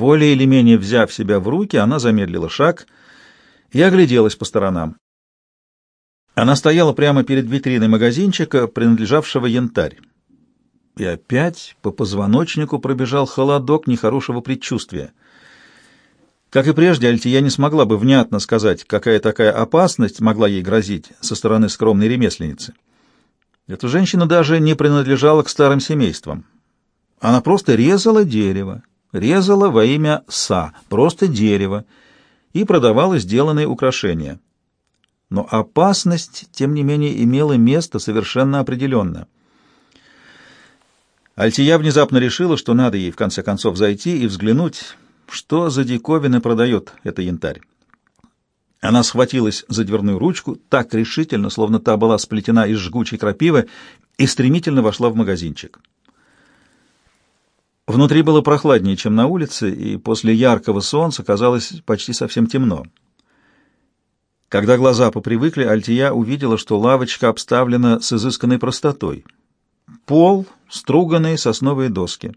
Более или менее взяв себя в руки, она замедлила шаг и огляделась по сторонам. Она стояла прямо перед витриной магазинчика, принадлежавшего янтарь. И опять по позвоночнику пробежал холодок нехорошего предчувствия. Как и прежде, Альтия не смогла бы внятно сказать, какая такая опасность могла ей грозить со стороны скромной ремесленницы. Эта женщина даже не принадлежала к старым семействам. Она просто резала дерево, резала во имя Са, просто дерево, и продавала сделанные украшения. Но опасность, тем не менее, имела место совершенно определенно. Альтия внезапно решила, что надо ей в конце концов зайти и взглянуть, что за диковины продает это янтарь. Она схватилась за дверную ручку так решительно, словно та была сплетена из жгучей крапивы, и стремительно вошла в магазинчик. Внутри было прохладнее, чем на улице, и после яркого солнца казалось почти совсем темно. Когда глаза попривыкли, Альтия увидела, что лавочка обставлена с изысканной простотой. Пол — струганные сосновые доски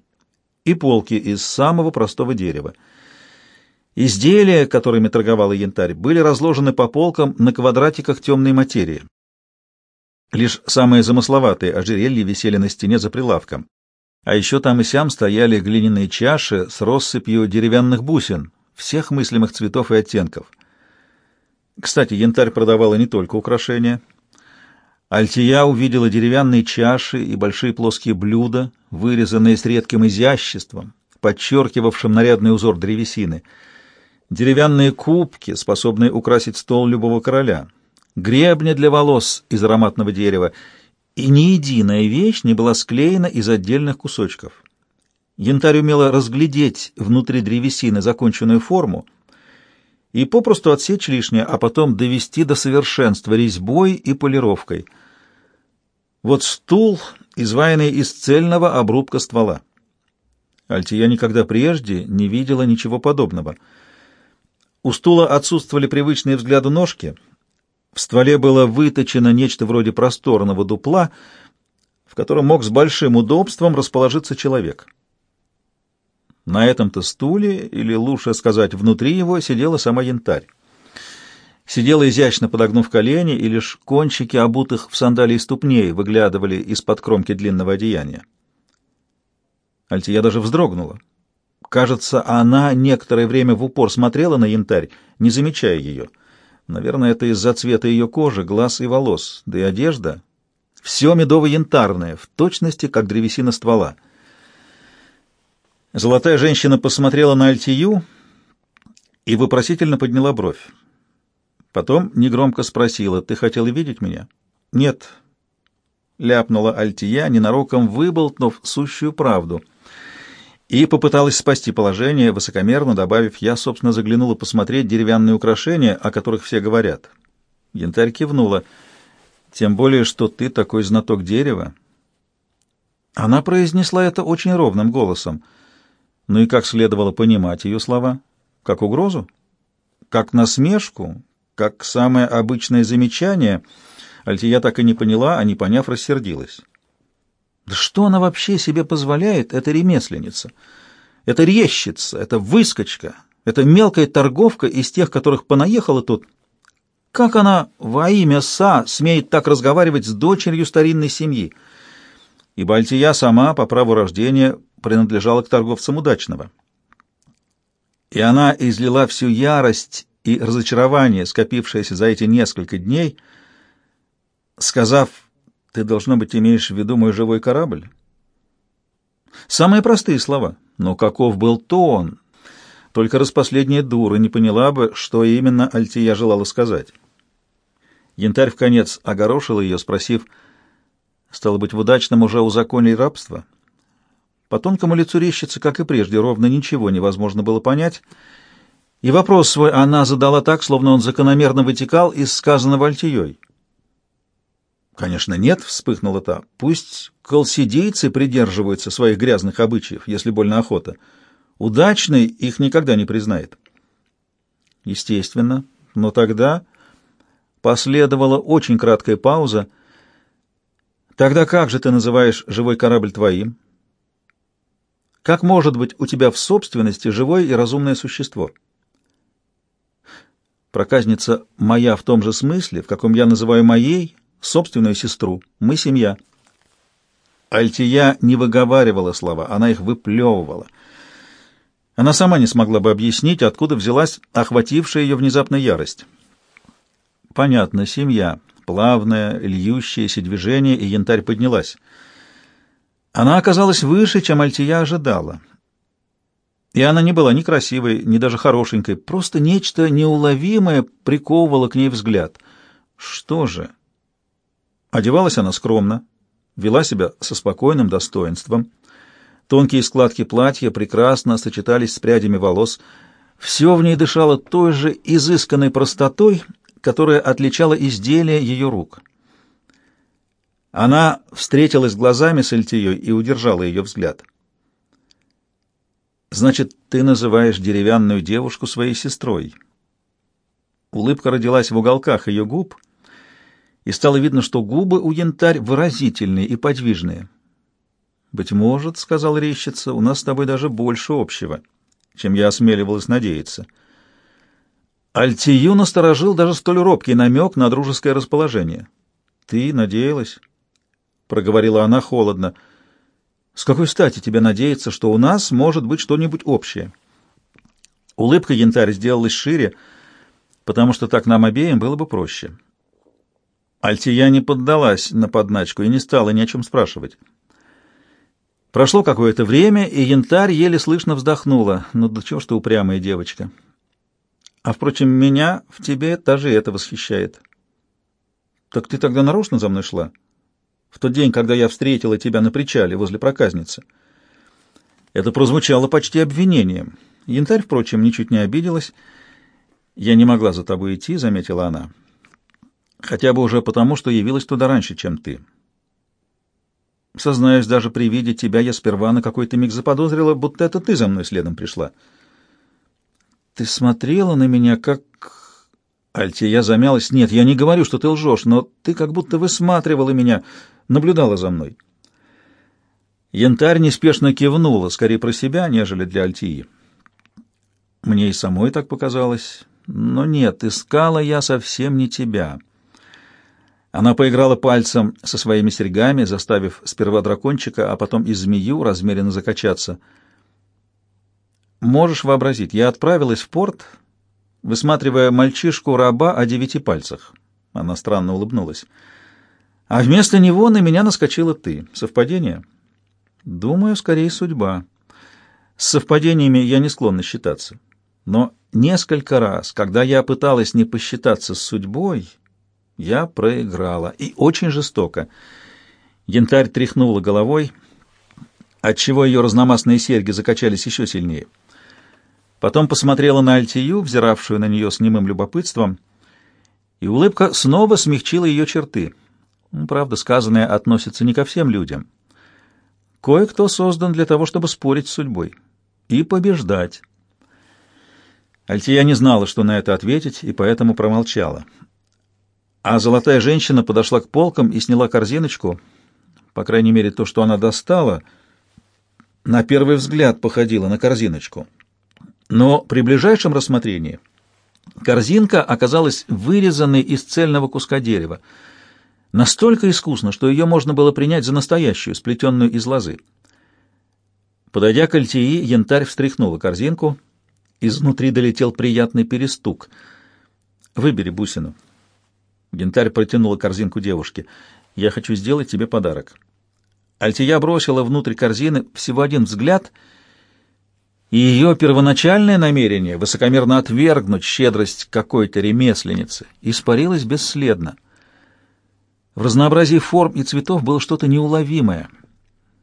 и полки из самого простого дерева — Изделия, которыми торговала янтарь, были разложены по полкам на квадратиках темной материи. Лишь самые замысловатые ожерелья висели на стене за прилавком. А еще там и сям стояли глиняные чаши с россыпью деревянных бусин, всех мыслимых цветов и оттенков. Кстати, янтарь продавала не только украшения. Альтия увидела деревянные чаши и большие плоские блюда, вырезанные с редким изяществом, подчеркивавшим нарядный узор древесины — деревянные кубки, способные украсить стол любого короля, гребни для волос из ароматного дерева, и ни единая вещь не была склеена из отдельных кусочков. Янтарь умела разглядеть внутри древесины законченную форму и попросту отсечь лишнее, а потом довести до совершенства резьбой и полировкой. Вот стул, изваянный из цельного обрубка ствола. Альтия никогда прежде не видела ничего подобного — у стула отсутствовали привычные взгляду ножки. В стволе было выточено нечто вроде просторного дупла, в котором мог с большим удобством расположиться человек. На этом-то стуле, или лучше сказать, внутри его, сидела сама янтарь. Сидела изящно подогнув колени, и лишь кончики обутых в сандалии ступней выглядывали из-под кромки длинного одеяния. Альтия даже вздрогнула. Кажется, она некоторое время в упор смотрела на янтарь, не замечая ее. Наверное, это из-за цвета ее кожи, глаз и волос, да и одежда. Все медово-янтарное, в точности, как древесина ствола. Золотая женщина посмотрела на Альтию и вопросительно подняла бровь. Потом негромко спросила, «Ты хотела видеть меня?» «Нет», — ляпнула Альтия, ненароком выболтнув сущую правду — и попыталась спасти положение, высокомерно добавив, я, собственно, заглянула посмотреть деревянные украшения, о которых все говорят. Янтарь кивнула. Тем более, что ты такой знаток дерева. Она произнесла это очень ровным голосом. Ну и как следовало понимать ее слова? Как угрозу? Как насмешку? Как самое обычное замечание? Альтия так и не поняла, а не поняв, рассердилась. Да что она вообще себе позволяет, эта ремесленница? Это резчица, это выскочка, это мелкая торговка из тех, которых понаехала тут. Как она во имя Са смеет так разговаривать с дочерью старинной семьи? И Бальтия сама по праву рождения принадлежала к торговцам удачного. И она излила всю ярость и разочарование, скопившееся за эти несколько дней, сказав ты, должно быть, имеешь в виду мой живой корабль? Самые простые слова. Но каков был тон? Только распоследняя дура не поняла бы, что именно Альтия желала сказать. Янтарь в конец огорошил ее, спросив, «Стало быть, в удачном уже узаконили рабство?» По тонкому лицу рещицы, как и прежде, ровно ничего невозможно было понять, и вопрос свой она задала так, словно он закономерно вытекал из сказанного Альтией. Конечно, нет, вспыхнула та. Пусть колсидейцы придерживаются своих грязных обычаев, если больно охота. Удачный их никогда не признает. Естественно, но тогда последовала очень краткая пауза. Тогда как же ты называешь живой корабль твоим? Как может быть у тебя в собственности живое и разумное существо? Проказница моя в том же смысле, в каком я называю моей собственную сестру. Мы семья. Альтия не выговаривала слова, она их выплевывала. Она сама не смогла бы объяснить, откуда взялась охватившая ее внезапная ярость. Понятно, семья. Плавное, льющееся движение, и янтарь поднялась. Она оказалась выше, чем Альтия ожидала. И она не была ни красивой, ни даже хорошенькой, просто нечто неуловимое приковывало к ней взгляд. Что же? Одевалась она скромно, вела себя со спокойным достоинством. Тонкие складки платья прекрасно сочетались с прядями волос. Все в ней дышало той же изысканной простотой, которая отличала изделие ее рук. Она встретилась глазами с Эльтией и удержала ее взгляд. «Значит, ты называешь деревянную девушку своей сестрой?» Улыбка родилась в уголках ее губ, и стало видно, что губы у янтарь выразительные и подвижные. «Быть может, — сказал рещица, — у нас с тобой даже больше общего, чем я осмеливалась надеяться». Альтию насторожил даже столь робкий намек на дружеское расположение. «Ты надеялась?» — проговорила она холодно. «С какой стати тебе надеяться, что у нас может быть что-нибудь общее?» Улыбка янтарь сделалась шире, потому что так нам обеим было бы проще. Альтия не поддалась на подначку и не стала ни о чем спрашивать. Прошло какое-то время, и янтарь еле слышно вздохнула. «Ну да чего ж ты упрямая девочка?» А, впрочем, меня в тебе даже это восхищает. Так ты тогда нарочно за мной шла? В тот день, когда я встретила тебя на причале возле проказницы. Это прозвучало почти обвинением. Янтарь, впрочем, ничуть не обиделась. Я не могла за тобой идти, заметила она. Хотя бы уже потому, что явилась туда раньше, чем ты. Сознаюсь, даже при виде тебя я сперва на какой-то миг заподозрила, будто это ты за мной следом пришла. Ты смотрела на меня, как... Альтия замялась. Нет, я не говорю, что ты лжешь, но ты как будто высматривала меня, наблюдала за мной. Янтарь неспешно кивнула, скорее про себя, нежели для Альтии. Мне и самой так показалось. Но нет, искала я совсем не тебя. Она поиграла пальцем со своими серьгами, заставив сперва дракончика, а потом и змею размеренно закачаться — Можешь вообразить, я отправилась в порт, высматривая мальчишку-раба о девяти пальцах. Она странно улыбнулась. А вместо него на меня наскочила ты. Совпадение? Думаю, скорее судьба. С совпадениями я не склонна считаться. Но несколько раз, когда я пыталась не посчитаться с судьбой, я проиграла. И очень жестоко. Янтарь тряхнула головой, отчего ее разномастные серьги закачались еще сильнее. Потом посмотрела на Альтию, взиравшую на нее с немым любопытством, и улыбка снова смягчила ее черты. Ну, правда, сказанное относится не ко всем людям. Кое-кто создан для того, чтобы спорить с судьбой и побеждать. Альтия не знала, что на это ответить, и поэтому промолчала. А золотая женщина подошла к полкам и сняла корзиночку. По крайней мере, то, что она достала, на первый взгляд походило на корзиночку — но при ближайшем рассмотрении корзинка оказалась вырезанной из цельного куска дерева, настолько искусно, что ее можно было принять за настоящую, сплетенную из лозы. Подойдя к Альтии, янтарь встряхнула корзинку. Изнутри долетел приятный перестук. «Выбери бусину». Янтарь протянула корзинку девушке. «Я хочу сделать тебе подарок». Альтия бросила внутрь корзины всего один взгляд — и ее первоначальное намерение высокомерно отвергнуть щедрость какой-то ремесленницы испарилось бесследно. В разнообразии форм и цветов было что-то неуловимое,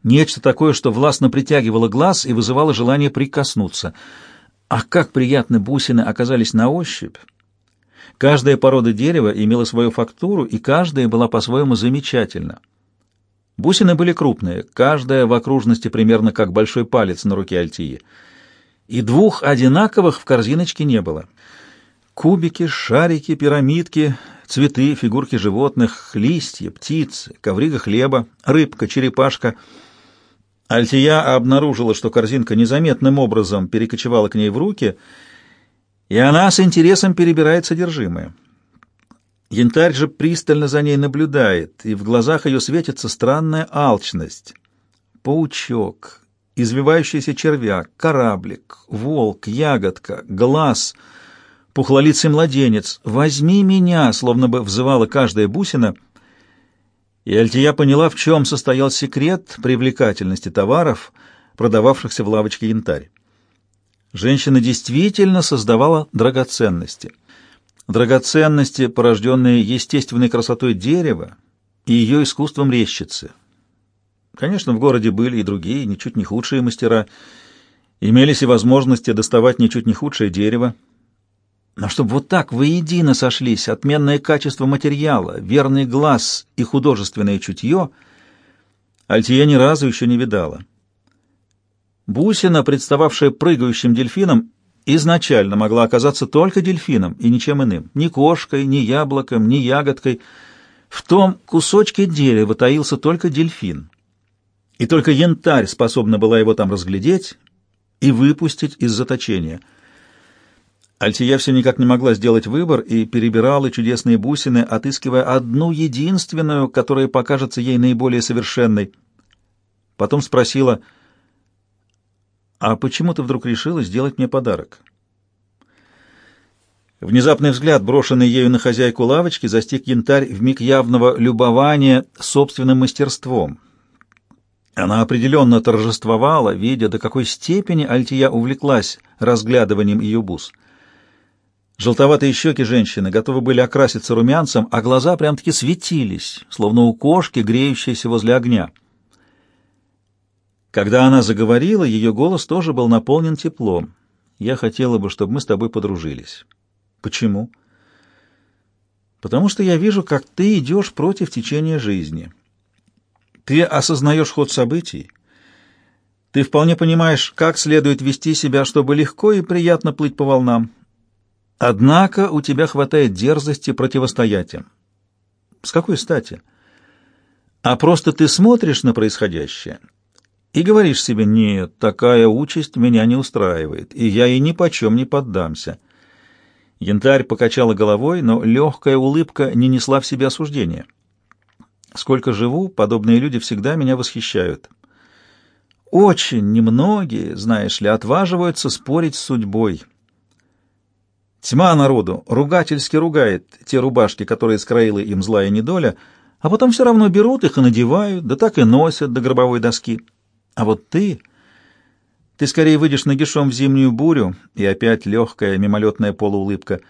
нечто такое, что властно притягивало глаз и вызывало желание прикоснуться. А как приятны бусины оказались на ощупь! Каждая порода дерева имела свою фактуру, и каждая была по-своему замечательна. Бусины были крупные, каждая в окружности примерно как большой палец на руке Альтии — и двух одинаковых в корзиночке не было. Кубики, шарики, пирамидки, цветы, фигурки животных, листья, птицы, коврига хлеба, рыбка, черепашка. Альтия обнаружила, что корзинка незаметным образом перекочевала к ней в руки, и она с интересом перебирает содержимое. Янтарь же пристально за ней наблюдает, и в глазах ее светится странная алчность. Паучок, извивающийся червяк, кораблик, волк, ягодка, глаз, пухлолицый младенец. «Возьми меня!» — словно бы взывала каждая бусина — и Альтия поняла, в чем состоял секрет привлекательности товаров, продававшихся в лавочке янтарь. Женщина действительно создавала драгоценности. Драгоценности, порожденные естественной красотой дерева и ее искусством резчицы. Конечно, в городе были и другие, ничуть не худшие мастера. Имелись и возможности доставать ничуть не худшее дерево, но чтобы вот так воедино сошлись отменное качество материала, верный глаз и художественное чутье, Альтия ни разу еще не видала. Бусина, представавшая прыгающим дельфином, изначально могла оказаться только дельфином и ничем иным, ни кошкой, ни яблоком, ни ягодкой. В том кусочке дерева таился только дельфин. И только янтарь способна была его там разглядеть и выпустить из заточения — Альтия все никак не могла сделать выбор и перебирала чудесные бусины, отыскивая одну единственную, которая покажется ей наиболее совершенной. Потом спросила, «А почему ты вдруг решила сделать мне подарок?» Внезапный взгляд, брошенный ею на хозяйку лавочки, застиг янтарь в миг явного любования собственным мастерством. Она определенно торжествовала, видя, до какой степени Альтия увлеклась разглядыванием ее бус — Желтоватые щеки женщины готовы были окраситься румянцем, а глаза прям-таки светились, словно у кошки, греющейся возле огня. Когда она заговорила, ее голос тоже был наполнен теплом. «Я хотела бы, чтобы мы с тобой подружились». «Почему?» «Потому что я вижу, как ты идешь против течения жизни. Ты осознаешь ход событий, ты вполне понимаешь, как следует вести себя, чтобы легко и приятно плыть по волнам». Однако у тебя хватает дерзости противостоять им. С какой стати? А просто ты смотришь на происходящее и говоришь себе, нет, такая участь меня не устраивает, и я ей ни почем не поддамся. Янтарь покачала головой, но легкая улыбка не несла в себе осуждения. Сколько живу, подобные люди всегда меня восхищают. Очень немногие, знаешь ли, отваживаются спорить с судьбой. Тьма народу ругательски ругает те рубашки, которые скроила им злая недоля, а потом все равно берут их и надевают, да так и носят до гробовой доски. А вот ты... Ты скорее выйдешь нагишом в зимнюю бурю, и опять легкая мимолетная полуулыбка.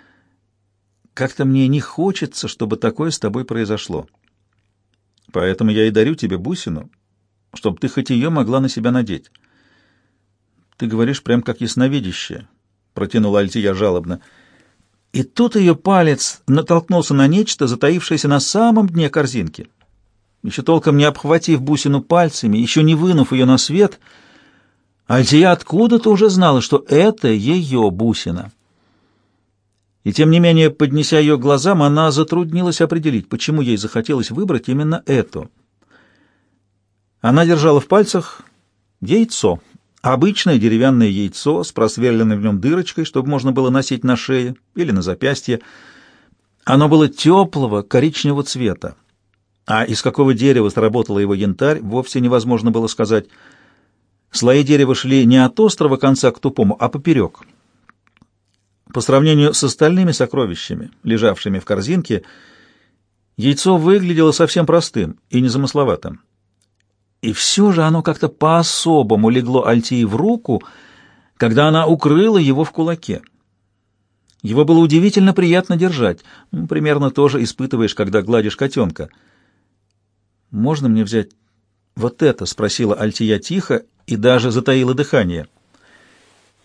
Как-то мне не хочется, чтобы такое с тобой произошло. Поэтому я и дарю тебе бусину, чтобы ты хоть ее могла на себя надеть. Ты говоришь прям как ясновидящая, — протянула Альтия жалобно, — и тут ее палец натолкнулся на нечто, затаившееся на самом дне корзинки. Еще толком не обхватив бусину пальцами, еще не вынув ее на свет, Альтия откуда-то уже знала, что это ее бусина. И тем не менее, поднеся ее к глазам, она затруднилась определить, почему ей захотелось выбрать именно эту. Она держала в пальцах яйцо — Обычное деревянное яйцо с просверленной в нем дырочкой, чтобы можно было носить на шее или на запястье. Оно было теплого коричневого цвета. А из какого дерева сработала его янтарь, вовсе невозможно было сказать. Слои дерева шли не от острого конца к тупому, а поперек. По сравнению с остальными сокровищами, лежавшими в корзинке, яйцо выглядело совсем простым и незамысловатым. И все же оно как-то по-особому легло Альтии в руку, когда она укрыла его в кулаке. Его было удивительно приятно держать. Ну, примерно то же испытываешь, когда гладишь котенка. «Можно мне взять вот это?» — спросила Альтия тихо и даже затаила дыхание.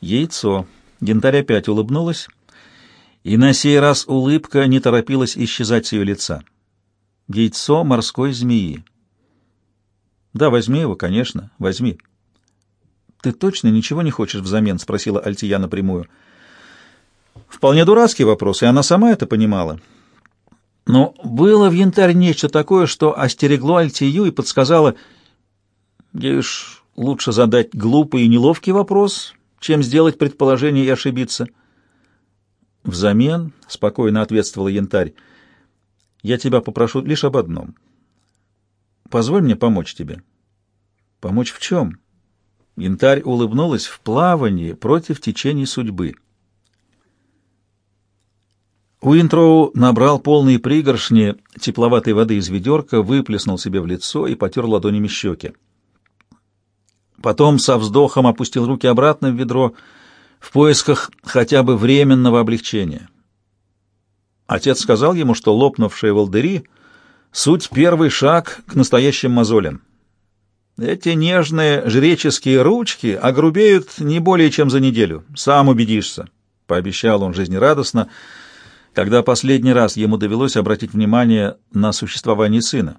«Яйцо». Янтарь опять улыбнулась, и на сей раз улыбка не торопилась исчезать с ее лица. «Яйцо морской змеи». Да, возьми его, конечно, возьми. Ты точно ничего не хочешь взамен? спросила Альтия напрямую. Вполне дурацкий вопрос, и она сама это понимала. Но было в янтарь нечто такое, что остерегло Альтию и подсказало, уж лучше задать глупый и неловкий вопрос, чем сделать предположение и ошибиться. Взамен, — спокойно ответствовала янтарь, — я тебя попрошу лишь об одном. Позволь мне помочь тебе. Помочь в чем? Янтарь улыбнулась в плавании против течений судьбы. Уинтроу набрал полные пригоршни тепловатой воды из ведерка, выплеснул себе в лицо и потер ладонями щеки. Потом со вздохом опустил руки обратно в ведро в поисках хотя бы временного облегчения. Отец сказал ему, что лопнувшие волдыри — суть первый шаг к настоящим мозолям. Эти нежные жреческие ручки огрубеют не более чем за неделю. Сам убедишься, — пообещал он жизнерадостно, — когда последний раз ему довелось обратить внимание на существование сына.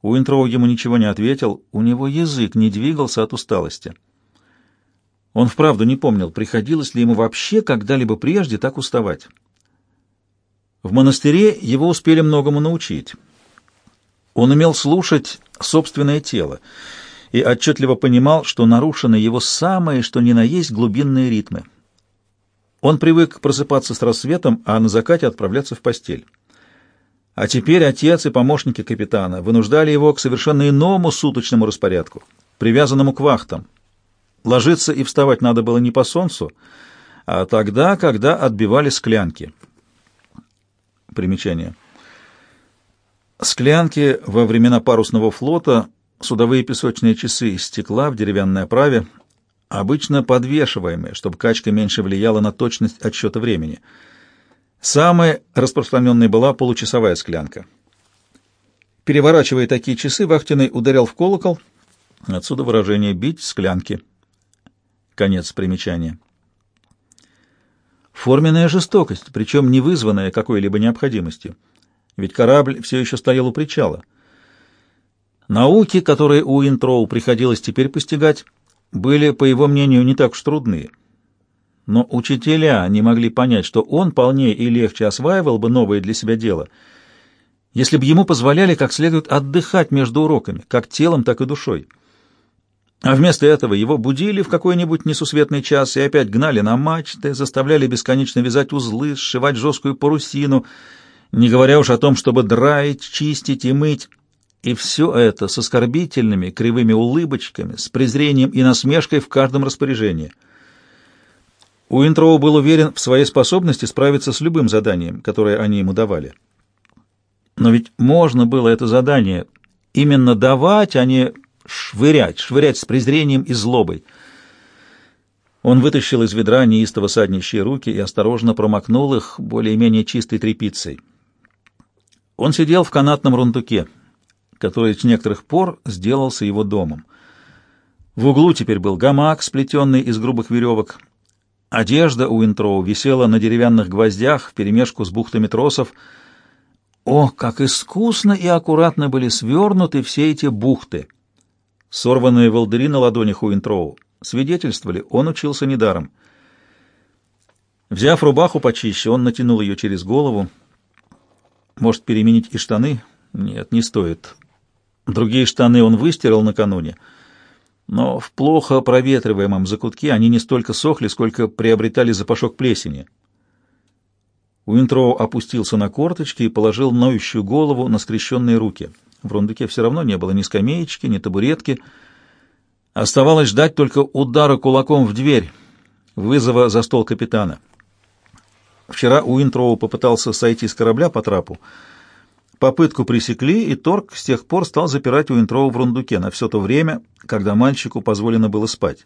Уинтроу ему ничего не ответил, у него язык не двигался от усталости. Он вправду не помнил, приходилось ли ему вообще когда-либо прежде так уставать. В монастыре его успели многому научить. Он умел слушать собственное тело и отчетливо понимал, что нарушены его самые, что ни на есть, глубинные ритмы. Он привык просыпаться с рассветом, а на закате отправляться в постель. А теперь отец и помощники капитана вынуждали его к совершенно иному суточному распорядку, привязанному к вахтам. Ложиться и вставать надо было не по солнцу, а тогда, когда отбивали склянки. Примечание. Склянки во времена парусного флота, судовые песочные часы из стекла в деревянной оправе — обычно подвешиваемые, чтобы качка меньше влияла на точность отсчета времени. Самой распространенной была получасовая склянка. Переворачивая такие часы, Вахтиной ударял в колокол, отсюда выражение «бить склянки». Конец примечания. Форменная жестокость, причем не вызванная какой-либо необходимостью, ведь корабль все еще стоял у причала. Науки, которые у Интроу приходилось теперь постигать, были, по его мнению, не так уж трудны. Но учителя не могли понять, что он полнее и легче осваивал бы новое для себя дело, если бы ему позволяли как следует отдыхать между уроками, как телом, так и душой. А вместо этого его будили в какой-нибудь несусветный час и опять гнали на мачты, заставляли бесконечно вязать узлы, сшивать жесткую парусину, не говоря уж о том, чтобы драить, чистить и мыть. И все это с оскорбительными кривыми улыбочками, с презрением и насмешкой в каждом распоряжении. Уинтроу был уверен в своей способности справиться с любым заданием, которое они ему давали. Но ведь можно было это задание именно давать, а не швырять, швырять с презрением и злобой. Он вытащил из ведра неистово саднищие руки и осторожно промокнул их более-менее чистой тряпицей. Он сидел в канатном рундуке — который с некоторых пор сделался его домом. В углу теперь был гамак, сплетенный из грубых веревок. Одежда у Интроу висела на деревянных гвоздях вперемешку с бухтами тросов. О, как искусно и аккуратно были свернуты все эти бухты! Сорванные волдыри на ладонях у Интроу свидетельствовали, он учился недаром. Взяв рубаху почище, он натянул ее через голову. Может, переменить и штаны? Нет, не стоит. Другие штаны он выстирал накануне, но в плохо проветриваемом закутке они не столько сохли, сколько приобретали запашок плесени. Уинтроу опустился на корточки и положил ноющую голову на скрещенные руки. В рундуке все равно не было ни скамеечки, ни табуретки. Оставалось ждать только удара кулаком в дверь, вызова за стол капитана. Вчера Уинтроу попытался сойти с корабля по трапу, Попытку пресекли, и Торг с тех пор стал запирать Уинтроу в рундуке на все то время, когда мальчику позволено было спать.